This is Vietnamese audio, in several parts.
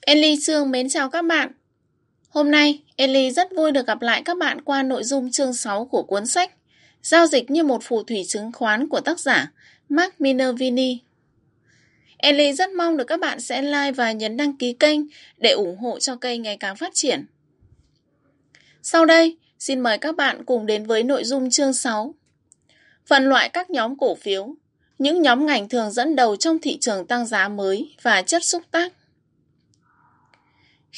Ellie Trương mến chào các bạn. Hôm nay, Ellie rất vui được gặp lại các bạn qua nội dung chương 6 của cuốn sách Giao dịch như một phù thủy chứng khoán của tác giả Mark Minervini. Ellie rất mong được các bạn sẽ like và nhấn đăng ký kênh để ủng hộ cho kênh ngày càng phát triển. Sau đây, xin mời các bạn cùng đến với nội dung chương 6. Phân loại các nhóm cổ phiếu, những nhóm ngành thường dẫn đầu trong thị trường tăng giá mới và chất xúc tác.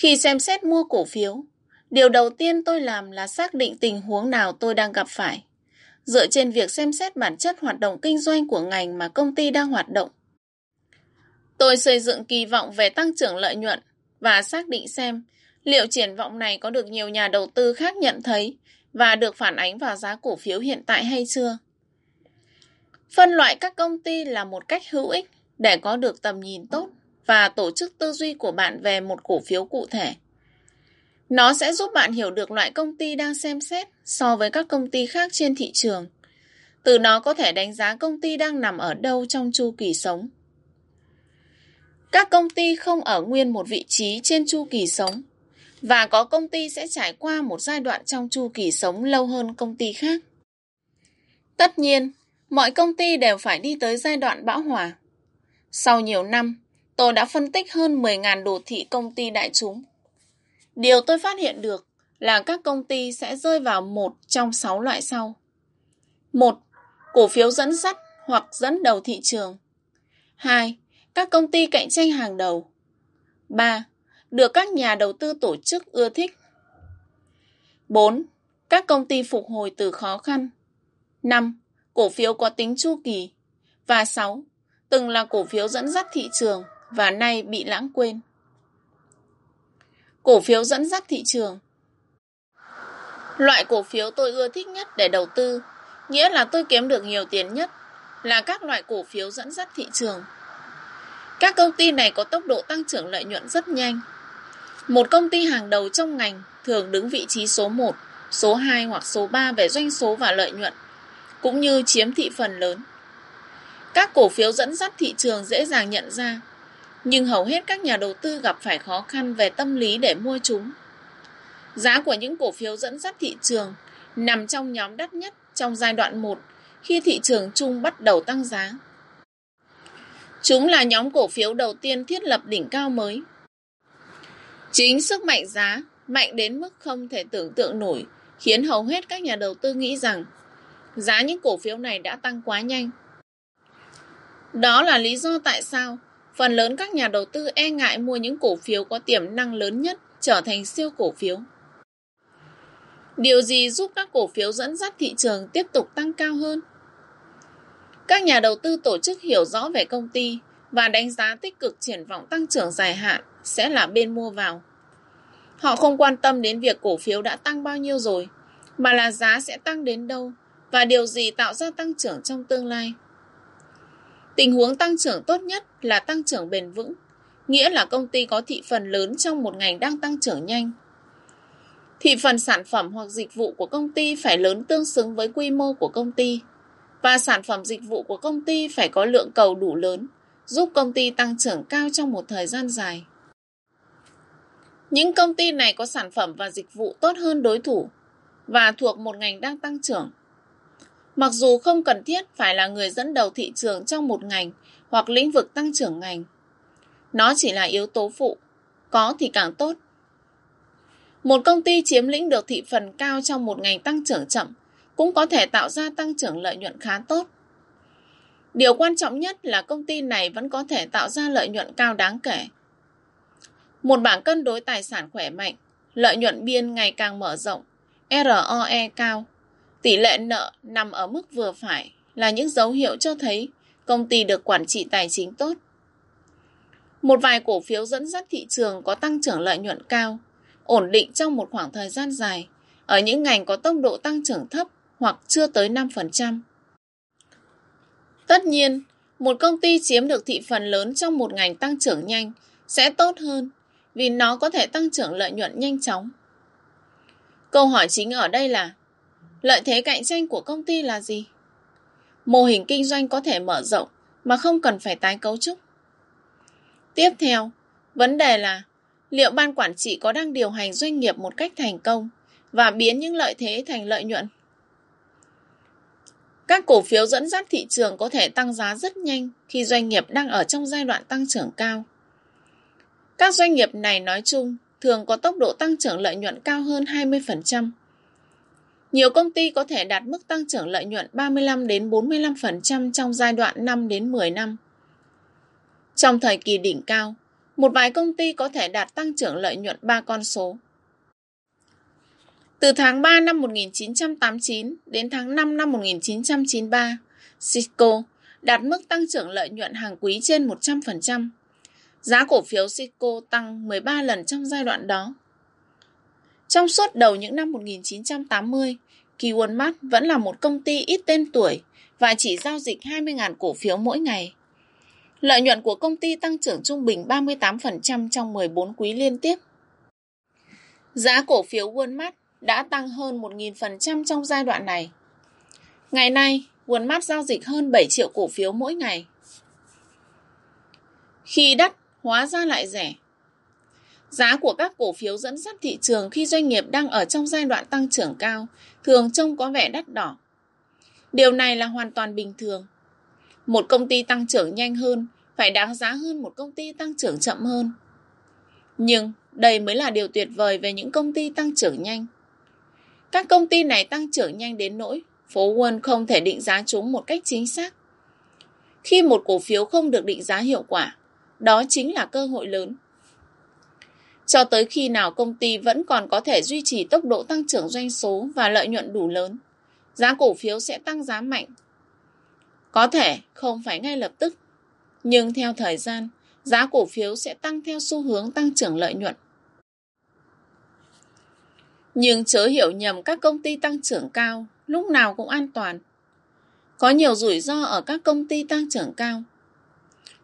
Khi xem xét mua cổ phiếu, điều đầu tiên tôi làm là xác định tình huống nào tôi đang gặp phải. Dựa trên việc xem xét bản chất hoạt động kinh doanh của ngành mà công ty đang hoạt động. Tôi xây dựng kỳ vọng về tăng trưởng lợi nhuận và xác định xem liệu triển vọng này có được nhiều nhà đầu tư khác nhận thấy và được phản ánh vào giá cổ phiếu hiện tại hay chưa. Phân loại các công ty là một cách hữu ích để có được tầm nhìn tốt và tổ chức tư duy của bạn về một cổ phiếu cụ thể. Nó sẽ giúp bạn hiểu được loại công ty đang xem xét so với các công ty khác trên thị trường. Từ nó có thể đánh giá công ty đang nằm ở đâu trong chu kỳ sống. Các công ty không ở nguyên một vị trí trên chu kỳ sống và có công ty sẽ trải qua một giai đoạn trong chu kỳ sống lâu hơn công ty khác. Tất nhiên, mọi công ty đều phải đi tới giai đoạn bão hòa. Sau nhiều năm, tôi đã phân tích hơn 10.000 đồ thị công ty đại chúng. Điều tôi phát hiện được là các công ty sẽ rơi vào một trong 6 loại sau. một, Cổ phiếu dẫn dắt hoặc dẫn đầu thị trường. 2. Các công ty cạnh tranh hàng đầu. 3. Được các nhà đầu tư tổ chức ưa thích. 4. Các công ty phục hồi từ khó khăn. 5. Cổ phiếu có tính chu kỳ. Và 6. Từng là cổ phiếu dẫn dắt thị trường và nay bị lãng quên. Cổ phiếu dẫn dắt thị trường Loại cổ phiếu tôi ưa thích nhất để đầu tư, nghĩa là tôi kiếm được nhiều tiền nhất, là các loại cổ phiếu dẫn dắt thị trường. Các công ty này có tốc độ tăng trưởng lợi nhuận rất nhanh. Một công ty hàng đầu trong ngành thường đứng vị trí số 1, số 2 hoặc số 3 về doanh số và lợi nhuận, cũng như chiếm thị phần lớn. Các cổ phiếu dẫn dắt thị trường dễ dàng nhận ra nhưng hầu hết các nhà đầu tư gặp phải khó khăn về tâm lý để mua chúng. Giá của những cổ phiếu dẫn dắt thị trường nằm trong nhóm đắt nhất trong giai đoạn 1 khi thị trường chung bắt đầu tăng giá. Chúng là nhóm cổ phiếu đầu tiên thiết lập đỉnh cao mới. Chính sức mạnh giá mạnh đến mức không thể tưởng tượng nổi, khiến hầu hết các nhà đầu tư nghĩ rằng giá những cổ phiếu này đã tăng quá nhanh. Đó là lý do tại sao Phần lớn các nhà đầu tư e ngại mua những cổ phiếu có tiềm năng lớn nhất trở thành siêu cổ phiếu. Điều gì giúp các cổ phiếu dẫn dắt thị trường tiếp tục tăng cao hơn? Các nhà đầu tư tổ chức hiểu rõ về công ty và đánh giá tích cực triển vọng tăng trưởng dài hạn sẽ là bên mua vào. Họ không quan tâm đến việc cổ phiếu đã tăng bao nhiêu rồi, mà là giá sẽ tăng đến đâu và điều gì tạo ra tăng trưởng trong tương lai. Tình huống tăng trưởng tốt nhất là tăng trưởng bền vững, nghĩa là công ty có thị phần lớn trong một ngành đang tăng trưởng nhanh. Thị phần sản phẩm hoặc dịch vụ của công ty phải lớn tương xứng với quy mô của công ty và sản phẩm dịch vụ của công ty phải có lượng cầu đủ lớn, giúp công ty tăng trưởng cao trong một thời gian dài. Những công ty này có sản phẩm và dịch vụ tốt hơn đối thủ và thuộc một ngành đang tăng trưởng Mặc dù không cần thiết phải là người dẫn đầu thị trường trong một ngành hoặc lĩnh vực tăng trưởng ngành. Nó chỉ là yếu tố phụ, có thì càng tốt. Một công ty chiếm lĩnh được thị phần cao trong một ngành tăng trưởng chậm cũng có thể tạo ra tăng trưởng lợi nhuận khá tốt. Điều quan trọng nhất là công ty này vẫn có thể tạo ra lợi nhuận cao đáng kể. Một bảng cân đối tài sản khỏe mạnh, lợi nhuận biên ngày càng mở rộng, ROE cao, Tỷ lệ nợ nằm ở mức vừa phải là những dấu hiệu cho thấy công ty được quản trị tài chính tốt. Một vài cổ phiếu dẫn dắt thị trường có tăng trưởng lợi nhuận cao, ổn định trong một khoảng thời gian dài, ở những ngành có tốc độ tăng trưởng thấp hoặc chưa tới 5%. Tất nhiên, một công ty chiếm được thị phần lớn trong một ngành tăng trưởng nhanh sẽ tốt hơn vì nó có thể tăng trưởng lợi nhuận nhanh chóng. Câu hỏi chính ở đây là Lợi thế cạnh tranh của công ty là gì? Mô hình kinh doanh có thể mở rộng mà không cần phải tái cấu trúc. Tiếp theo, vấn đề là liệu ban quản trị có đang điều hành doanh nghiệp một cách thành công và biến những lợi thế thành lợi nhuận? Các cổ phiếu dẫn dắt thị trường có thể tăng giá rất nhanh khi doanh nghiệp đang ở trong giai đoạn tăng trưởng cao. Các doanh nghiệp này nói chung thường có tốc độ tăng trưởng lợi nhuận cao hơn 20%. Nhiều công ty có thể đạt mức tăng trưởng lợi nhuận 35 đến 45% trong giai đoạn 5 đến 10 năm. Trong thời kỳ đỉnh cao, một vài công ty có thể đạt tăng trưởng lợi nhuận 3 con số. Từ tháng 3 năm 1989 đến tháng 5 năm 1993, Cisco đạt mức tăng trưởng lợi nhuận hàng quý trên 100%. Giá cổ phiếu Cisco tăng 13 lần trong giai đoạn đó. Trong suốt đầu những năm 1980, Kỳ Walmart vẫn là một công ty ít tên tuổi và chỉ giao dịch 20.000 cổ phiếu mỗi ngày. Lợi nhuận của công ty tăng trưởng trung bình 38% trong 14 quý liên tiếp. Giá cổ phiếu Walmart đã tăng hơn 1.000% trong giai đoạn này. Ngày nay, Walmart giao dịch hơn 7 triệu cổ phiếu mỗi ngày. Khi đắt, hóa ra lại rẻ. Giá của các cổ phiếu dẫn dắt thị trường khi doanh nghiệp đang ở trong giai đoạn tăng trưởng cao thường trông có vẻ đắt đỏ. Điều này là hoàn toàn bình thường. Một công ty tăng trưởng nhanh hơn phải đáng giá hơn một công ty tăng trưởng chậm hơn. Nhưng đây mới là điều tuyệt vời về những công ty tăng trưởng nhanh. Các công ty này tăng trưởng nhanh đến nỗi phố Wall không thể định giá chúng một cách chính xác. Khi một cổ phiếu không được định giá hiệu quả, đó chính là cơ hội lớn. Cho tới khi nào công ty vẫn còn có thể duy trì tốc độ tăng trưởng doanh số và lợi nhuận đủ lớn, giá cổ phiếu sẽ tăng giá mạnh. Có thể không phải ngay lập tức, nhưng theo thời gian, giá cổ phiếu sẽ tăng theo xu hướng tăng trưởng lợi nhuận. Nhưng chớ hiểu nhầm các công ty tăng trưởng cao lúc nào cũng an toàn. Có nhiều rủi ro ở các công ty tăng trưởng cao.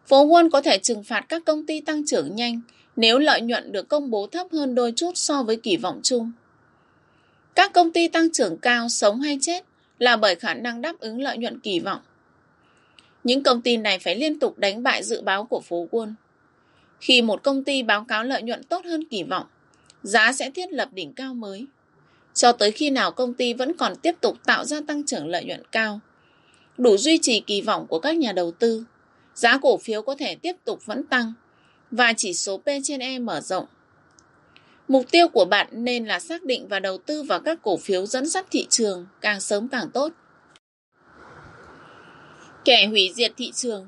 Phố Wall có thể trừng phạt các công ty tăng trưởng nhanh nếu lợi nhuận được công bố thấp hơn đôi chút so với kỳ vọng chung. Các công ty tăng trưởng cao sống hay chết là bởi khả năng đáp ứng lợi nhuận kỳ vọng. Những công ty này phải liên tục đánh bại dự báo của phố Wall. Khi một công ty báo cáo lợi nhuận tốt hơn kỳ vọng, giá sẽ thiết lập đỉnh cao mới. Cho tới khi nào công ty vẫn còn tiếp tục tạo ra tăng trưởng lợi nhuận cao, đủ duy trì kỳ vọng của các nhà đầu tư, giá cổ phiếu có thể tiếp tục vẫn tăng và chỉ số P trên E mở rộng. Mục tiêu của bạn nên là xác định và đầu tư vào các cổ phiếu dẫn dắt thị trường càng sớm càng tốt. Kẻ hủy diệt thị trường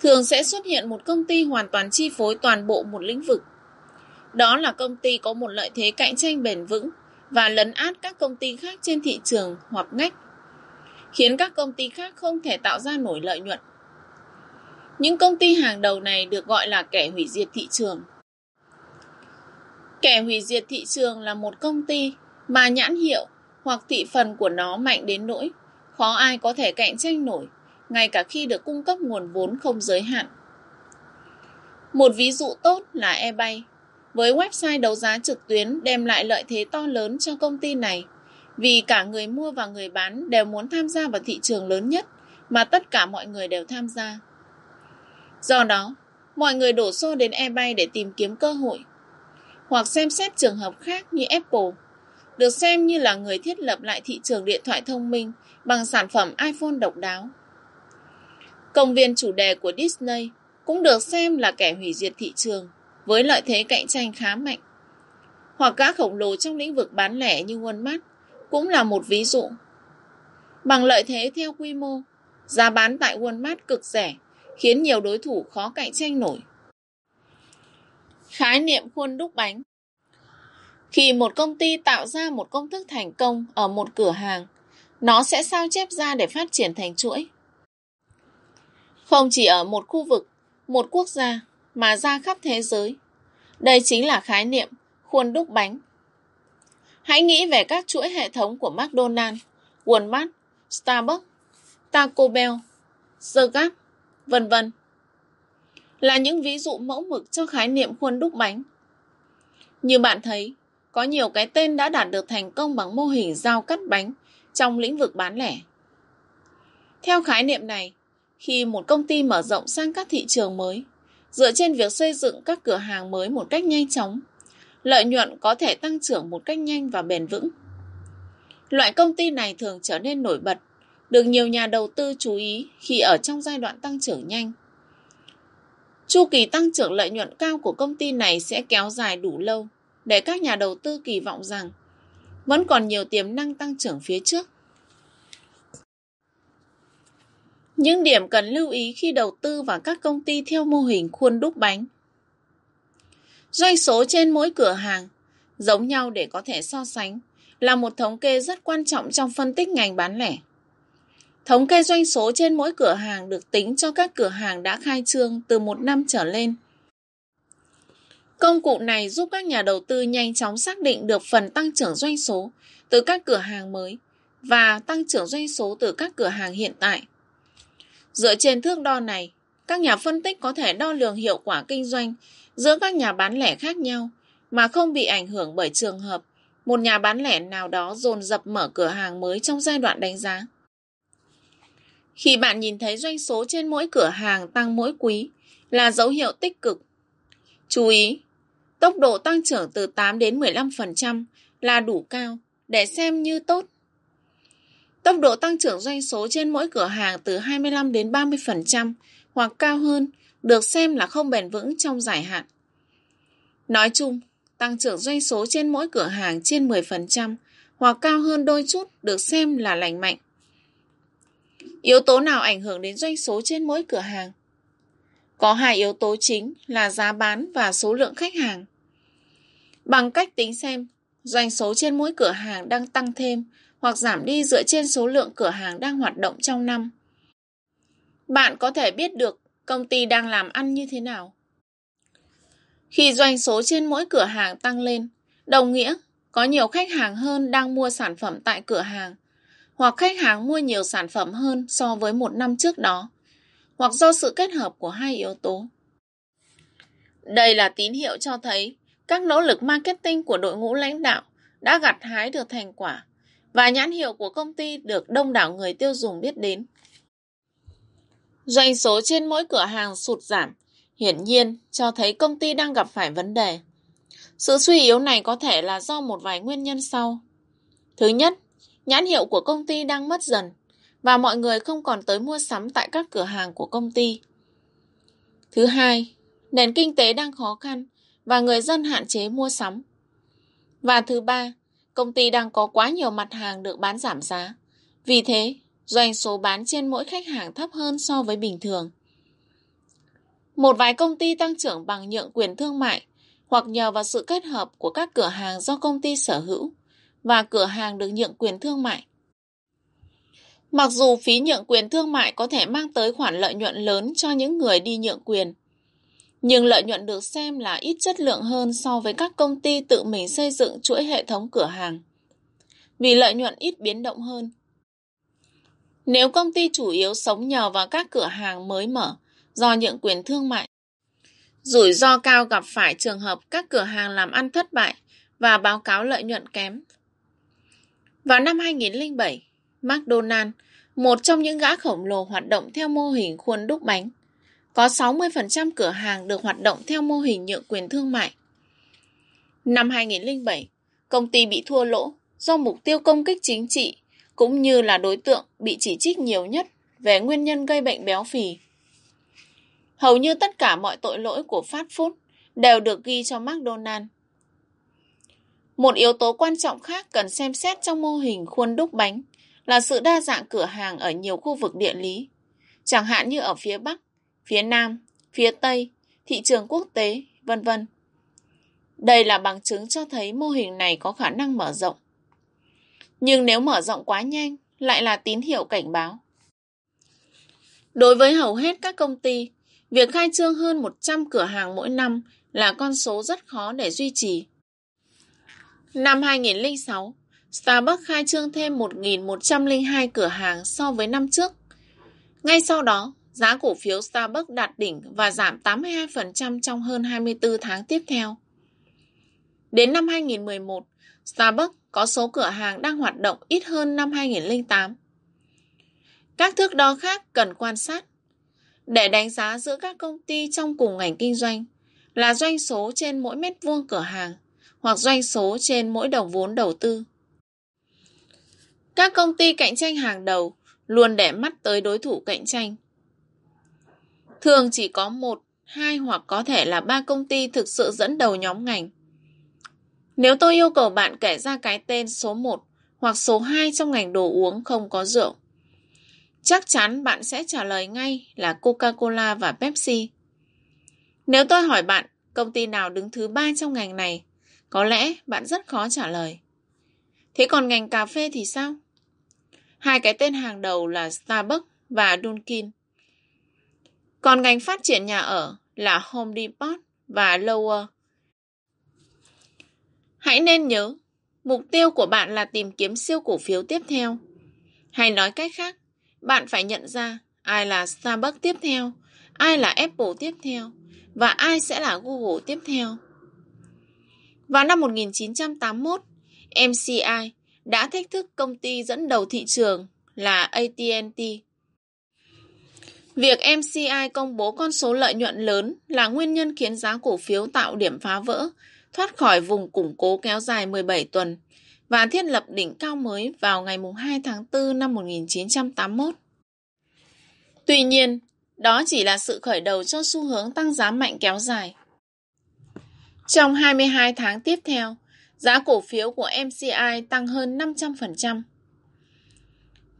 Thường sẽ xuất hiện một công ty hoàn toàn chi phối toàn bộ một lĩnh vực. Đó là công ty có một lợi thế cạnh tranh bền vững và lấn át các công ty khác trên thị trường hoặc ngách, khiến các công ty khác không thể tạo ra nổi lợi nhuận. Những công ty hàng đầu này được gọi là kẻ hủy diệt thị trường. Kẻ hủy diệt thị trường là một công ty mà nhãn hiệu hoặc thị phần của nó mạnh đến nỗi khó ai có thể cạnh tranh nổi, ngay cả khi được cung cấp nguồn vốn không giới hạn. Một ví dụ tốt là eBay, với website đấu giá trực tuyến đem lại lợi thế to lớn cho công ty này, vì cả người mua và người bán đều muốn tham gia vào thị trường lớn nhất mà tất cả mọi người đều tham gia. Do đó, mọi người đổ xô đến eBay để tìm kiếm cơ hội, hoặc xem xét trường hợp khác như Apple, được xem như là người thiết lập lại thị trường điện thoại thông minh bằng sản phẩm iPhone độc đáo. Công viên chủ đề của Disney cũng được xem là kẻ hủy diệt thị trường với lợi thế cạnh tranh khá mạnh. Hoặc các khổng lồ trong lĩnh vực bán lẻ như Walmart cũng là một ví dụ. Bằng lợi thế theo quy mô, giá bán tại Walmart cực rẻ khiến nhiều đối thủ khó cạnh tranh nổi. Khái niệm khuôn đúc bánh Khi một công ty tạo ra một công thức thành công ở một cửa hàng, nó sẽ sao chép ra để phát triển thành chuỗi. Không chỉ ở một khu vực, một quốc gia, mà ra khắp thế giới. Đây chính là khái niệm khuôn đúc bánh. Hãy nghĩ về các chuỗi hệ thống của McDonald's, Walmart, Starbucks, Taco Bell, The Gap, vân vân. Là những ví dụ mẫu mực cho khái niệm khuôn đúc bánh. Như bạn thấy, có nhiều cái tên đã đạt được thành công bằng mô hình giao cắt bánh trong lĩnh vực bán lẻ. Theo khái niệm này, khi một công ty mở rộng sang các thị trường mới, dựa trên việc xây dựng các cửa hàng mới một cách nhanh chóng, lợi nhuận có thể tăng trưởng một cách nhanh và bền vững. Loại công ty này thường trở nên nổi bật, được nhiều nhà đầu tư chú ý khi ở trong giai đoạn tăng trưởng nhanh. Chu kỳ tăng trưởng lợi nhuận cao của công ty này sẽ kéo dài đủ lâu, để các nhà đầu tư kỳ vọng rằng vẫn còn nhiều tiềm năng tăng trưởng phía trước. Những điểm cần lưu ý khi đầu tư vào các công ty theo mô hình khuôn đúc bánh. Doanh số trên mỗi cửa hàng, giống nhau để có thể so sánh, là một thống kê rất quan trọng trong phân tích ngành bán lẻ. Thống kê doanh số trên mỗi cửa hàng được tính cho các cửa hàng đã khai trương từ một năm trở lên. Công cụ này giúp các nhà đầu tư nhanh chóng xác định được phần tăng trưởng doanh số từ các cửa hàng mới và tăng trưởng doanh số từ các cửa hàng hiện tại. Dựa trên thước đo này, các nhà phân tích có thể đo lường hiệu quả kinh doanh giữa các nhà bán lẻ khác nhau mà không bị ảnh hưởng bởi trường hợp một nhà bán lẻ nào đó dồn dập mở cửa hàng mới trong giai đoạn đánh giá. Khi bạn nhìn thấy doanh số trên mỗi cửa hàng tăng mỗi quý là dấu hiệu tích cực. Chú ý, tốc độ tăng trưởng từ 8 đến 15% là đủ cao để xem như tốt. Tốc độ tăng trưởng doanh số trên mỗi cửa hàng từ 25 đến 30% hoặc cao hơn được xem là không bền vững trong dài hạn. Nói chung, tăng trưởng doanh số trên mỗi cửa hàng trên 10% hoặc cao hơn đôi chút được xem là lành mạnh. Yếu tố nào ảnh hưởng đến doanh số trên mỗi cửa hàng? Có hai yếu tố chính là giá bán và số lượng khách hàng. Bằng cách tính xem doanh số trên mỗi cửa hàng đang tăng thêm hoặc giảm đi dựa trên số lượng cửa hàng đang hoạt động trong năm. Bạn có thể biết được công ty đang làm ăn như thế nào. Khi doanh số trên mỗi cửa hàng tăng lên, đồng nghĩa có nhiều khách hàng hơn đang mua sản phẩm tại cửa hàng, hoặc khách hàng mua nhiều sản phẩm hơn so với một năm trước đó, hoặc do sự kết hợp của hai yếu tố. Đây là tín hiệu cho thấy các nỗ lực marketing của đội ngũ lãnh đạo đã gặt hái được thành quả và nhãn hiệu của công ty được đông đảo người tiêu dùng biết đến. Doanh số trên mỗi cửa hàng sụt giảm, hiển nhiên cho thấy công ty đang gặp phải vấn đề. Sự suy yếu này có thể là do một vài nguyên nhân sau. Thứ nhất, nhãn hiệu của công ty đang mất dần và mọi người không còn tới mua sắm tại các cửa hàng của công ty. Thứ hai, nền kinh tế đang khó khăn và người dân hạn chế mua sắm. Và thứ ba, công ty đang có quá nhiều mặt hàng được bán giảm giá. Vì thế, doanh số bán trên mỗi khách hàng thấp hơn so với bình thường. Một vài công ty tăng trưởng bằng nhượng quyền thương mại hoặc nhờ vào sự kết hợp của các cửa hàng do công ty sở hữu và cửa hàng được nhượng quyền thương mại. Mặc dù phí nhượng quyền thương mại có thể mang tới khoản lợi nhuận lớn cho những người đi nhượng quyền, nhưng lợi nhuận được xem là ít chất lượng hơn so với các công ty tự mình xây dựng chuỗi hệ thống cửa hàng. Vì lợi nhuận ít biến động hơn. Nếu công ty chủ yếu sống nhờ vào các cửa hàng mới mở do nhượng quyền thương mại, rủi ro cao gặp phải trường hợp các cửa hàng làm ăn thất bại và báo cáo lợi nhuận kém. Vào năm 2007, McDonald, một trong những gã khổng lồ hoạt động theo mô hình khuôn đúc bánh, có 60% cửa hàng được hoạt động theo mô hình nhượng quyền thương mại. Năm 2007, công ty bị thua lỗ do mục tiêu công kích chính trị cũng như là đối tượng bị chỉ trích nhiều nhất về nguyên nhân gây bệnh béo phì. Hầu như tất cả mọi tội lỗi của fast food đều được ghi cho McDonald. Một yếu tố quan trọng khác cần xem xét trong mô hình khuôn đúc bánh là sự đa dạng cửa hàng ở nhiều khu vực địa lý, chẳng hạn như ở phía Bắc, phía Nam, phía Tây, thị trường quốc tế, vân vân. Đây là bằng chứng cho thấy mô hình này có khả năng mở rộng. Nhưng nếu mở rộng quá nhanh, lại là tín hiệu cảnh báo. Đối với hầu hết các công ty, việc khai trương hơn 100 cửa hàng mỗi năm là con số rất khó để duy trì. Năm 2006, Starbucks khai trương thêm 1.102 cửa hàng so với năm trước. Ngay sau đó, giá cổ phiếu Starbucks đạt đỉnh và giảm 82% trong hơn 24 tháng tiếp theo. Đến năm 2011, Starbucks có số cửa hàng đang hoạt động ít hơn năm 2008. Các thước đo khác cần quan sát. Để đánh giá giữa các công ty trong cùng ngành kinh doanh là doanh số trên mỗi mét vuông cửa hàng hoặc doanh số trên mỗi đồng vốn đầu tư. Các công ty cạnh tranh hàng đầu luôn để mắt tới đối thủ cạnh tranh. Thường chỉ có một, hai hoặc có thể là ba công ty thực sự dẫn đầu nhóm ngành. Nếu tôi yêu cầu bạn kể ra cái tên số 1 hoặc số 2 trong ngành đồ uống không có rượu, chắc chắn bạn sẽ trả lời ngay là Coca-Cola và Pepsi. Nếu tôi hỏi bạn công ty nào đứng thứ ba trong ngành này, có lẽ bạn rất khó trả lời. Thế còn ngành cà phê thì sao? Hai cái tên hàng đầu là Starbucks và Dunkin. Còn ngành phát triển nhà ở là Home Depot và Lower. Hãy nên nhớ, mục tiêu của bạn là tìm kiếm siêu cổ phiếu tiếp theo. Hay nói cách khác, bạn phải nhận ra ai là Starbucks tiếp theo, ai là Apple tiếp theo và ai sẽ là Google tiếp theo. Vào năm 1981, MCI đã thách thức công ty dẫn đầu thị trường là AT&T. Việc MCI công bố con số lợi nhuận lớn là nguyên nhân khiến giá cổ phiếu tạo điểm phá vỡ, thoát khỏi vùng củng cố kéo dài 17 tuần và thiết lập đỉnh cao mới vào ngày 2 tháng 4 năm 1981. Tuy nhiên, đó chỉ là sự khởi đầu cho xu hướng tăng giá mạnh kéo dài. Trong 22 tháng tiếp theo, giá cổ phiếu của MCI tăng hơn 500%.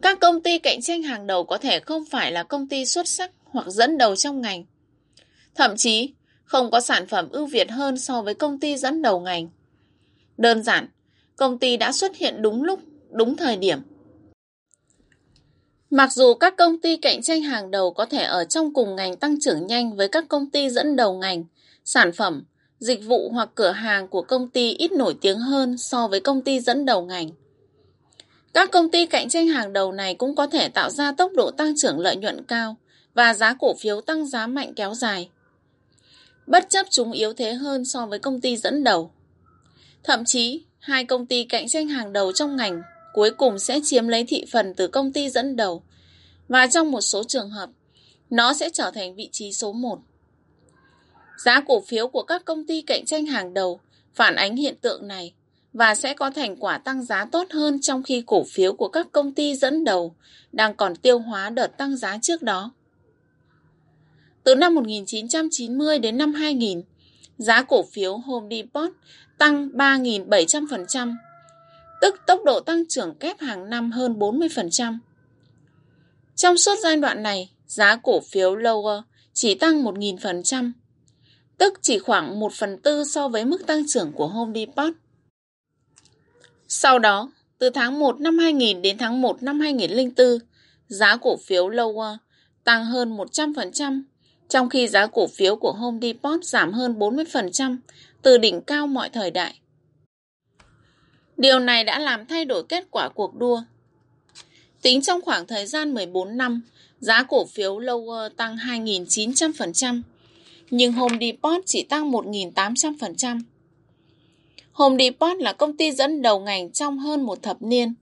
Các công ty cạnh tranh hàng đầu có thể không phải là công ty xuất sắc hoặc dẫn đầu trong ngành. Thậm chí, không có sản phẩm ưu việt hơn so với công ty dẫn đầu ngành. Đơn giản, công ty đã xuất hiện đúng lúc, đúng thời điểm. Mặc dù các công ty cạnh tranh hàng đầu có thể ở trong cùng ngành tăng trưởng nhanh với các công ty dẫn đầu ngành, sản phẩm, dịch vụ hoặc cửa hàng của công ty ít nổi tiếng hơn so với công ty dẫn đầu ngành. Các công ty cạnh tranh hàng đầu này cũng có thể tạo ra tốc độ tăng trưởng lợi nhuận cao và giá cổ phiếu tăng giá mạnh kéo dài. Bất chấp chúng yếu thế hơn so với công ty dẫn đầu. Thậm chí, hai công ty cạnh tranh hàng đầu trong ngành cuối cùng sẽ chiếm lấy thị phần từ công ty dẫn đầu và trong một số trường hợp, nó sẽ trở thành vị trí số 1. Giá cổ phiếu của các công ty cạnh tranh hàng đầu phản ánh hiện tượng này và sẽ có thành quả tăng giá tốt hơn trong khi cổ phiếu của các công ty dẫn đầu đang còn tiêu hóa đợt tăng giá trước đó. Từ năm 1990 đến năm 2000, giá cổ phiếu Home Depot tăng 3.700%, tức tốc độ tăng trưởng kép hàng năm hơn 40%. Trong suốt giai đoạn này, giá cổ phiếu Lower chỉ tăng 1.000%, tức chỉ khoảng 1 phần tư so với mức tăng trưởng của Home Depot. Sau đó, từ tháng 1 năm 2000 đến tháng 1 năm 2004, giá cổ phiếu Lower tăng hơn 100%, trong khi giá cổ phiếu của Home Depot giảm hơn 40% từ đỉnh cao mọi thời đại. Điều này đã làm thay đổi kết quả cuộc đua. Tính trong khoảng thời gian 14 năm, giá cổ phiếu Lower tăng 2.900%, nhưng Home Depot chỉ tăng 1.800%. Home Depot là công ty dẫn đầu ngành trong hơn một thập niên.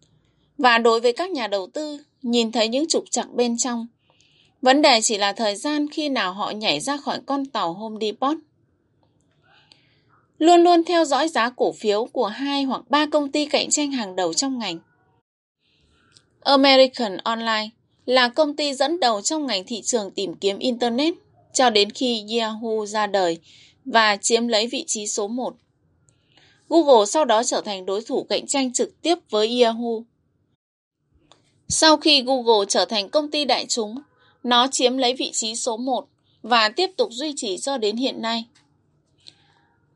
Và đối với các nhà đầu tư, nhìn thấy những trục trặc bên trong, vấn đề chỉ là thời gian khi nào họ nhảy ra khỏi con tàu Home Depot. Luôn luôn theo dõi giá cổ phiếu của hai hoặc ba công ty cạnh tranh hàng đầu trong ngành. American Online là công ty dẫn đầu trong ngành thị trường tìm kiếm Internet cho đến khi Yahoo ra đời và chiếm lấy vị trí số 1. Google sau đó trở thành đối thủ cạnh tranh trực tiếp với Yahoo. Sau khi Google trở thành công ty đại chúng, nó chiếm lấy vị trí số 1 và tiếp tục duy trì cho đến hiện nay.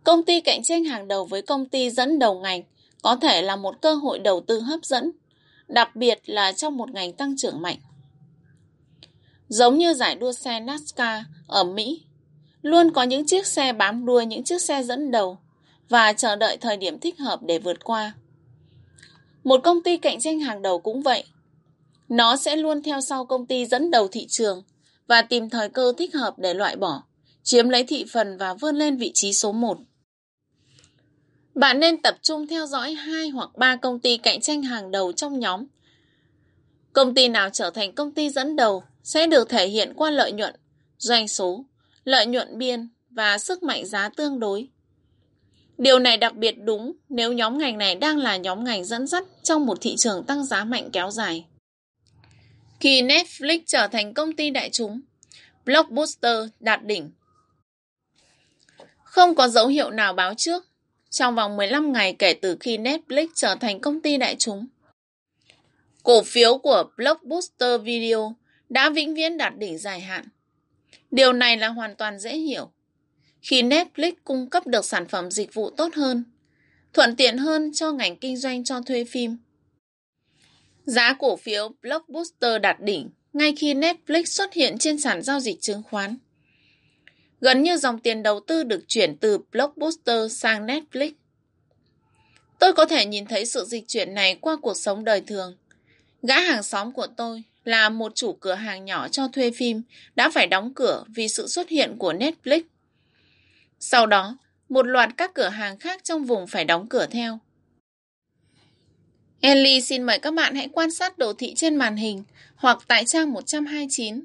Công ty cạnh tranh hàng đầu với công ty dẫn đầu ngành có thể là một cơ hội đầu tư hấp dẫn, đặc biệt là trong một ngành tăng trưởng mạnh. Giống như giải đua xe NASCAR ở Mỹ, luôn có những chiếc xe bám đuôi những chiếc xe dẫn đầu và chờ đợi thời điểm thích hợp để vượt qua. Một công ty cạnh tranh hàng đầu cũng vậy. Nó sẽ luôn theo sau công ty dẫn đầu thị trường và tìm thời cơ thích hợp để loại bỏ, chiếm lấy thị phần và vươn lên vị trí số 1. Bạn nên tập trung theo dõi hai hoặc ba công ty cạnh tranh hàng đầu trong nhóm. Công ty nào trở thành công ty dẫn đầu sẽ được thể hiện qua lợi nhuận, doanh số, lợi nhuận biên và sức mạnh giá tương đối. Điều này đặc biệt đúng nếu nhóm ngành này đang là nhóm ngành dẫn dắt trong một thị trường tăng giá mạnh kéo dài. Khi Netflix trở thành công ty đại chúng, Blockbuster đạt đỉnh. Không có dấu hiệu nào báo trước trong vòng 15 ngày kể từ khi Netflix trở thành công ty đại chúng. Cổ phiếu của Blockbuster Video đã vĩnh viễn đạt đỉnh dài hạn. Điều này là hoàn toàn dễ hiểu. Khi Netflix cung cấp được sản phẩm dịch vụ tốt hơn, thuận tiện hơn cho ngành kinh doanh cho thuê phim. Giá cổ phiếu Blockbuster đạt đỉnh ngay khi Netflix xuất hiện trên sàn giao dịch chứng khoán. Gần như dòng tiền đầu tư được chuyển từ Blockbuster sang Netflix. Tôi có thể nhìn thấy sự dịch chuyển này qua cuộc sống đời thường. Gã hàng xóm của tôi là một chủ cửa hàng nhỏ cho thuê phim đã phải đóng cửa vì sự xuất hiện của Netflix. Sau đó, một loạt các cửa hàng khác trong vùng phải đóng cửa theo. Ellie xin mời các bạn hãy quan sát đồ thị trên màn hình hoặc tại trang 129,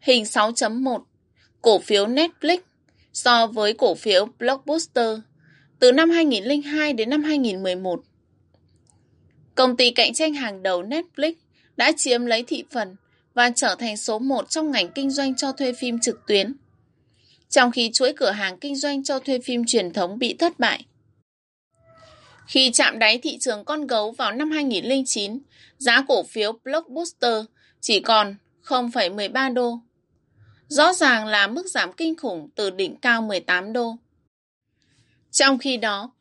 hình 6.1, cổ phiếu Netflix so với cổ phiếu Blockbuster từ năm 2002 đến năm 2011. Công ty cạnh tranh hàng đầu Netflix đã chiếm lấy thị phần và trở thành số 1 trong ngành kinh doanh cho thuê phim trực tuyến. Trong khi chuỗi cửa hàng kinh doanh cho thuê phim truyền thống bị thất bại. Khi chạm đáy thị trường con gấu vào năm 2009, giá cổ phiếu Blockbuster chỉ còn 0,13 đô. Rõ ràng là mức giảm kinh khủng từ đỉnh cao 18 đô. Trong khi đó,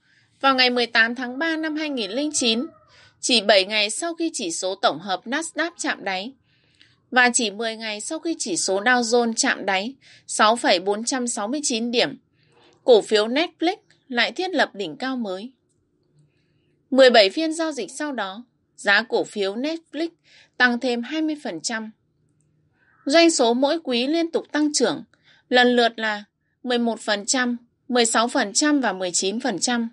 vào ngày 18 tháng 3 năm 2009, chỉ 7 ngày sau khi chỉ số tổng hợp Nasdaq chạm đáy và chỉ 10 ngày sau khi chỉ số Dow Jones chạm đáy 6,469 điểm, cổ phiếu Netflix lại thiết lập đỉnh cao mới. 17 phiên giao dịch sau đó, giá cổ phiếu Netflix tăng thêm 20%. Doanh số mỗi quý liên tục tăng trưởng, lần lượt là 11%, 16% và 19%.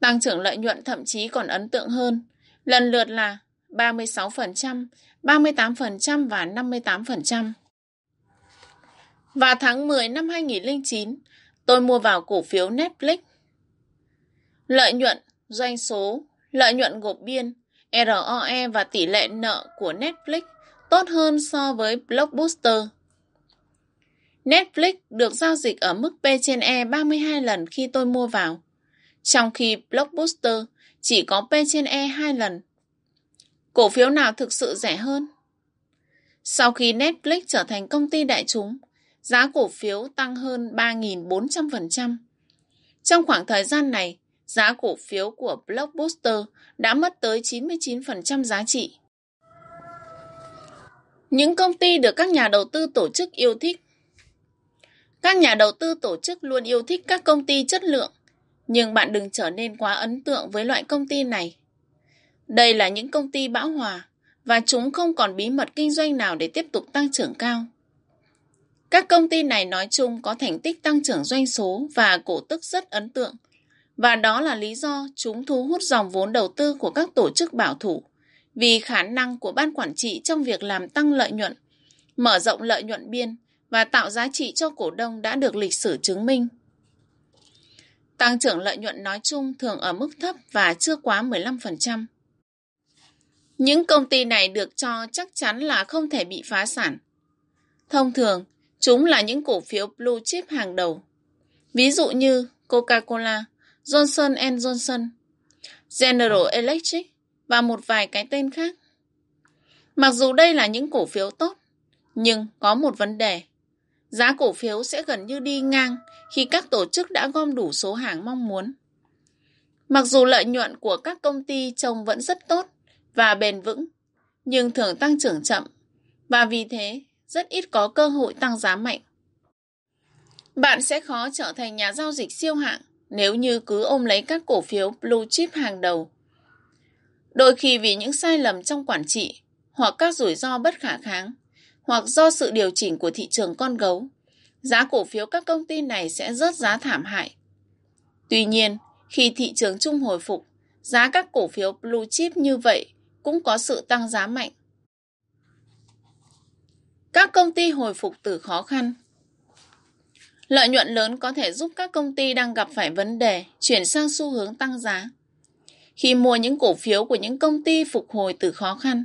Tăng trưởng lợi nhuận thậm chí còn ấn tượng hơn, lần lượt là 36%, 38% và 58%. Vào tháng 10 năm 2009, tôi mua vào cổ phiếu Netflix. Lợi nhuận, doanh số, lợi nhuận gộp biên, ROE và tỷ lệ nợ của Netflix tốt hơn so với Blockbuster. Netflix được giao dịch ở mức P trên E 32 lần khi tôi mua vào trong khi Blockbuster chỉ có P trên E hai lần. Cổ phiếu nào thực sự rẻ hơn? Sau khi Netflix trở thành công ty đại chúng, giá cổ phiếu tăng hơn 3.400%. Trong khoảng thời gian này, giá cổ phiếu của Blockbuster đã mất tới 99% giá trị. Những công ty được các nhà đầu tư tổ chức yêu thích Các nhà đầu tư tổ chức luôn yêu thích các công ty chất lượng nhưng bạn đừng trở nên quá ấn tượng với loại công ty này. Đây là những công ty bão hòa và chúng không còn bí mật kinh doanh nào để tiếp tục tăng trưởng cao. Các công ty này nói chung có thành tích tăng trưởng doanh số và cổ tức rất ấn tượng. Và đó là lý do chúng thu hút dòng vốn đầu tư của các tổ chức bảo thủ vì khả năng của ban quản trị trong việc làm tăng lợi nhuận, mở rộng lợi nhuận biên và tạo giá trị cho cổ đông đã được lịch sử chứng minh. Tăng trưởng lợi nhuận nói chung thường ở mức thấp và chưa quá 15%. Những công ty này được cho chắc chắn là không thể bị phá sản. Thông thường, chúng là những cổ phiếu blue chip hàng đầu. Ví dụ như Coca-Cola, Johnson Johnson, General Electric và một vài cái tên khác. Mặc dù đây là những cổ phiếu tốt, nhưng có một vấn đề. Giá cổ phiếu sẽ gần như đi ngang khi các tổ chức đã gom đủ số hàng mong muốn. Mặc dù lợi nhuận của các công ty trông vẫn rất tốt và bền vững, nhưng thường tăng trưởng chậm và vì thế rất ít có cơ hội tăng giá mạnh. Bạn sẽ khó trở thành nhà giao dịch siêu hạng nếu như cứ ôm lấy các cổ phiếu blue chip hàng đầu. Đôi khi vì những sai lầm trong quản trị hoặc các rủi ro bất khả kháng hoặc do sự điều chỉnh của thị trường con gấu giá cổ phiếu các công ty này sẽ rớt giá thảm hại. Tuy nhiên, khi thị trường chung hồi phục, giá các cổ phiếu blue chip như vậy cũng có sự tăng giá mạnh. Các công ty hồi phục từ khó khăn Lợi nhuận lớn có thể giúp các công ty đang gặp phải vấn đề chuyển sang xu hướng tăng giá. Khi mua những cổ phiếu của những công ty phục hồi từ khó khăn,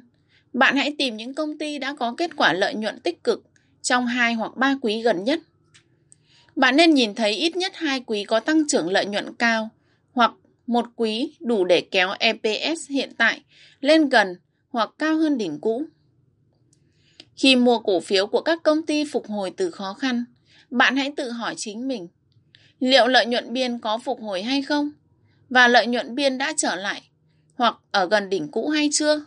bạn hãy tìm những công ty đã có kết quả lợi nhuận tích cực trong 2 hoặc 3 quý gần nhất. Bạn nên nhìn thấy ít nhất 2 quý có tăng trưởng lợi nhuận cao hoặc một quý đủ để kéo EPS hiện tại lên gần hoặc cao hơn đỉnh cũ. Khi mua cổ phiếu của các công ty phục hồi từ khó khăn, bạn hãy tự hỏi chính mình, liệu lợi nhuận biên có phục hồi hay không? Và lợi nhuận biên đã trở lại hoặc ở gần đỉnh cũ hay chưa?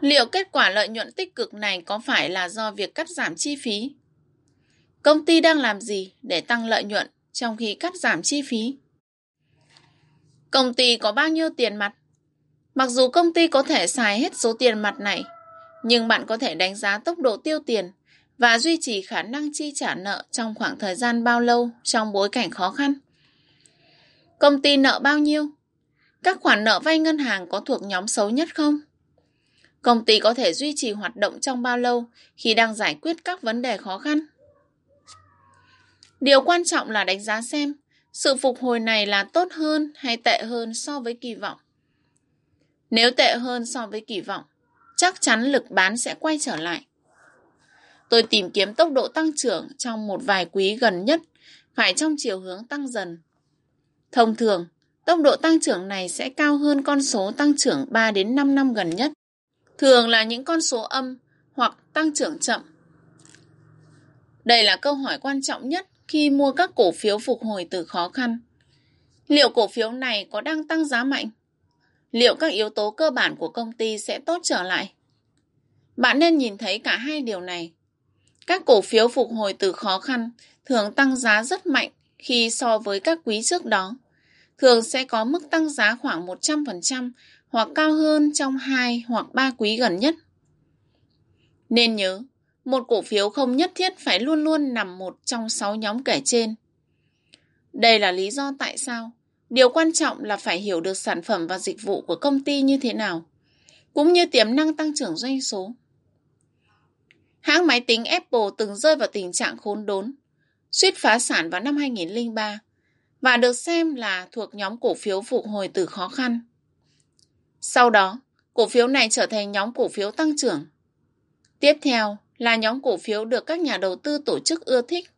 Liệu kết quả lợi nhuận tích cực này có phải là do việc cắt giảm chi phí? Công ty đang làm gì để tăng lợi nhuận trong khi cắt giảm chi phí? Công ty có bao nhiêu tiền mặt? Mặc dù công ty có thể xài hết số tiền mặt này, nhưng bạn có thể đánh giá tốc độ tiêu tiền và duy trì khả năng chi trả nợ trong khoảng thời gian bao lâu trong bối cảnh khó khăn. Công ty nợ bao nhiêu? Các khoản nợ vay ngân hàng có thuộc nhóm xấu nhất không? Công ty có thể duy trì hoạt động trong bao lâu khi đang giải quyết các vấn đề khó khăn? Điều quan trọng là đánh giá xem sự phục hồi này là tốt hơn hay tệ hơn so với kỳ vọng. Nếu tệ hơn so với kỳ vọng, chắc chắn lực bán sẽ quay trở lại. Tôi tìm kiếm tốc độ tăng trưởng trong một vài quý gần nhất phải trong chiều hướng tăng dần. Thông thường, tốc độ tăng trưởng này sẽ cao hơn con số tăng trưởng 3 đến 5 năm gần nhất. Thường là những con số âm hoặc tăng trưởng chậm. Đây là câu hỏi quan trọng nhất khi mua các cổ phiếu phục hồi từ khó khăn. Liệu cổ phiếu này có đang tăng giá mạnh? Liệu các yếu tố cơ bản của công ty sẽ tốt trở lại? Bạn nên nhìn thấy cả hai điều này. Các cổ phiếu phục hồi từ khó khăn thường tăng giá rất mạnh khi so với các quý trước đó. Thường sẽ có mức tăng giá khoảng 100% hoặc cao hơn trong 2 hoặc 3 quý gần nhất. Nên nhớ, một cổ phiếu không nhất thiết phải luôn luôn nằm một trong 6 nhóm kể trên. Đây là lý do tại sao điều quan trọng là phải hiểu được sản phẩm và dịch vụ của công ty như thế nào, cũng như tiềm năng tăng trưởng doanh số. Hãng máy tính Apple từng rơi vào tình trạng khốn đốn, suýt phá sản vào năm 2003 và được xem là thuộc nhóm cổ phiếu phục hồi từ khó khăn. Sau đó, cổ phiếu này trở thành nhóm cổ phiếu tăng trưởng. Tiếp theo là nhóm cổ phiếu được các nhà đầu tư tổ chức ưa thích.